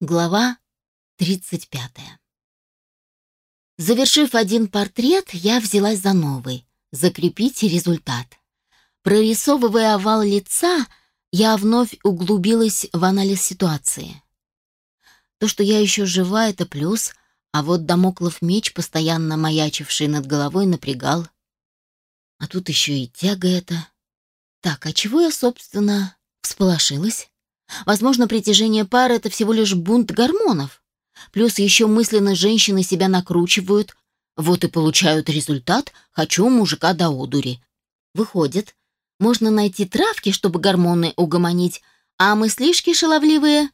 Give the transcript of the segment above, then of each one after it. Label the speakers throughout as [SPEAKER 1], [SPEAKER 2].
[SPEAKER 1] Глава 35. Завершив один портрет, я взялась за новый. Закрепить результат. Прорисовывая овал лица, я вновь углубилась в анализ ситуации. То, что я еще жива, это плюс, а вот домоклов меч, постоянно маячивший над головой, напрягал. А тут еще и тяга эта. Так, а чего я, собственно, всполошилась? Возможно, притяжение пары — это всего лишь бунт гормонов. Плюс еще мысленно женщины себя накручивают. Вот и получают результат «хочу мужика до одури». Выходит, можно найти травки, чтобы гормоны угомонить, а мыслишки шаловливые...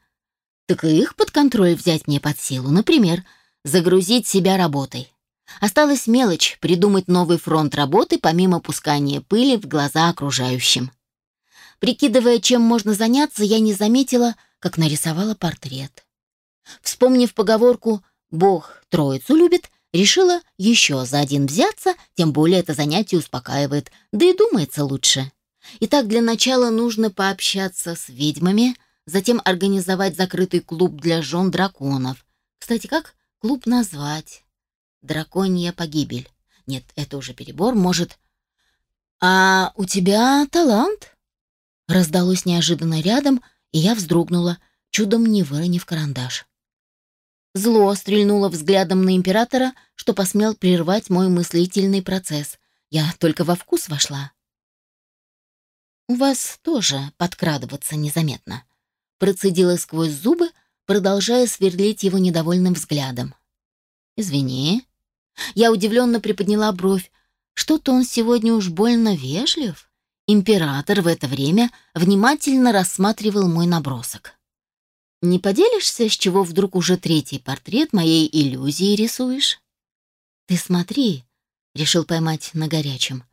[SPEAKER 1] Так и их под контроль взять мне под силу. Например, загрузить себя работой. Осталась мелочь — придумать новый фронт работы помимо пускания пыли в глаза окружающим. Прикидывая, чем можно заняться, я не заметила, как нарисовала портрет. Вспомнив поговорку «Бог троицу любит», решила еще за один взяться, тем более это занятие успокаивает, да и думается лучше. Итак, для начала нужно пообщаться с ведьмами, затем организовать закрытый клуб для жен драконов. Кстати, как клуб назвать? Драконья погибель. Нет, это уже перебор, может... «А у тебя талант?» Раздалось неожиданно рядом, и я вздрогнула, чудом не выронив карандаш. Зло стрельнуло взглядом на императора, что посмел прервать мой мыслительный процесс. Я только во вкус вошла. «У вас тоже подкрадываться незаметно», — процедила сквозь зубы, продолжая сверлить его недовольным взглядом. «Извини». Я удивленно приподняла бровь. Что-то он сегодня уж больно вежлив. Император в это время внимательно рассматривал мой набросок. «Не поделишься, с чего вдруг уже третий портрет моей иллюзии рисуешь?» «Ты смотри», — решил поймать на горячем.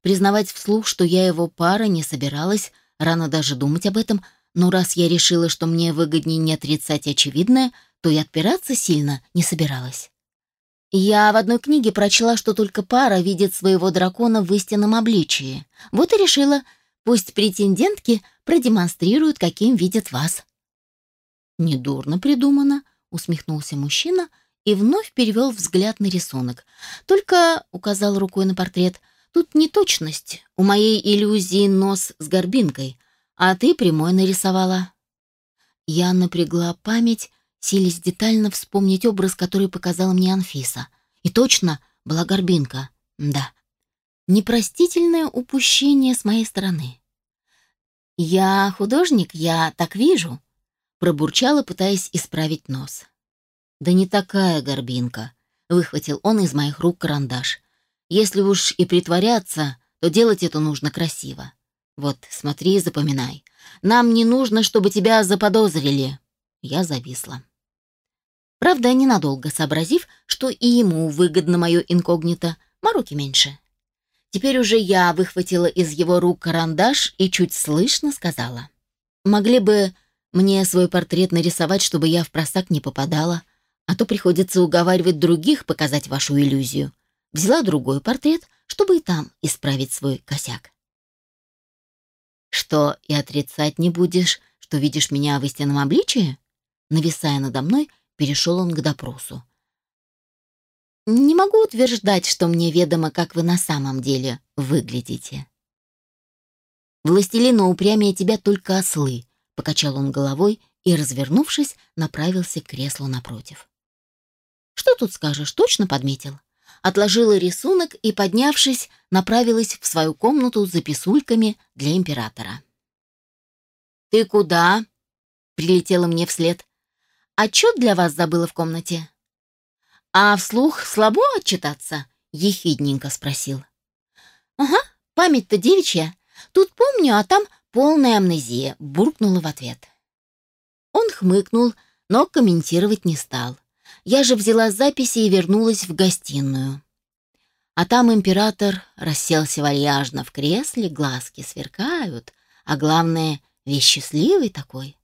[SPEAKER 1] Признавать вслух, что я его пара, не собиралась, рано даже думать об этом, но раз я решила, что мне выгоднее не отрицать очевидное, то и отпираться сильно не собиралась. Я в одной книге прочла, что только пара видит своего дракона в истинном обличии. Вот и решила, пусть претендентки продемонстрируют, каким видят вас. Недурно придумано, усмехнулся мужчина и вновь перевел взгляд на рисунок. Только указал рукой на портрет. Тут неточность. У моей иллюзии нос с горбинкой, а ты прямой нарисовала. Я напрягла память силясь детально вспомнить образ, который показала мне Анфиса. И точно была горбинка. Да. Непростительное упущение с моей стороны. «Я художник, я так вижу», — пробурчала, пытаясь исправить нос. «Да не такая горбинка», — выхватил он из моих рук карандаш. «Если уж и притворяться, то делать это нужно красиво. Вот, смотри и запоминай. Нам не нужно, чтобы тебя заподозрили». Я зависла. Правда, ненадолго сообразив, что и ему выгодно мое инкогнито, мороки меньше. Теперь уже я выхватила из его рук карандаш и чуть слышно сказала. «Могли бы мне свой портрет нарисовать, чтобы я в просак не попадала, а то приходится уговаривать других показать вашу иллюзию. Взяла другой портрет, чтобы и там исправить свой косяк». «Что, и отрицать не будешь, что видишь меня в истинном обличии?» Нависая надо мной, перешел он к допросу. «Не могу утверждать, что мне ведомо, как вы на самом деле выглядите». «Властелина упрямее тебя только ослы», — покачал он головой и, развернувшись, направился к креслу напротив. «Что тут скажешь, точно подметил?» Отложила рисунок и, поднявшись, направилась в свою комнату с записульками для императора. «Ты куда?» — прилетела мне вслед. Отчет для вас забыла в комнате?» «А вслух слабо отчитаться?» — ехидненько спросил. «Ага, память-то девичья. Тут помню, а там полная амнезия», — буркнула в ответ. Он хмыкнул, но комментировать не стал. Я же взяла записи и вернулась в гостиную. А там император расселся вальяжно в кресле, глазки сверкают, а главное, весь счастливый такой.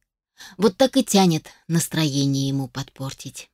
[SPEAKER 1] Вот так и тянет настроение ему подпортить.